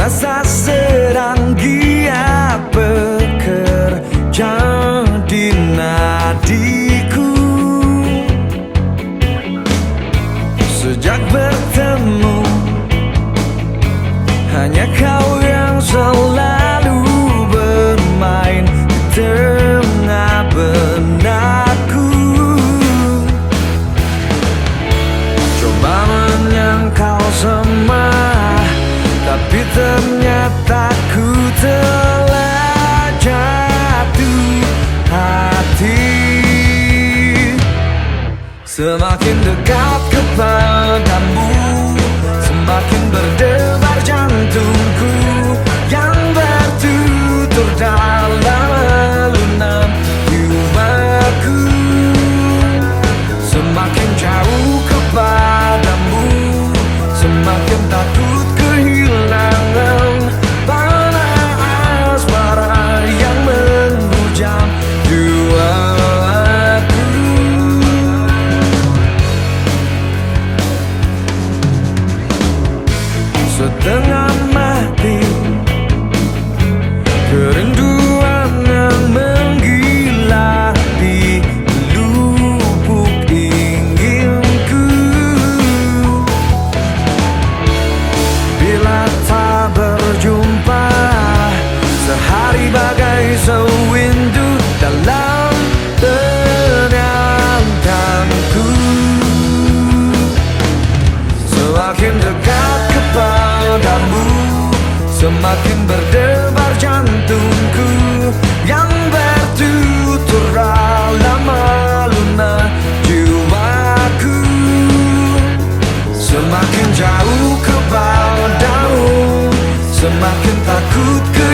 rasa sedang giat bekerja di nadiku. Sejak bertemu Hanya kau yang selalu Semakin dekat kepadamu Semakin berdebar jantungku Yang bertutur dalam Setengah mati Kerinduan yang menggila di lubuk inginku. Bila tak berjumpa Sehari bagai sewindu dalam tenyamkanku Semakin dekat Semakin berdebar jantungku Yang bertutur dalam alunan jiwaku. Semakin jauh kepadamu Semakin takut ke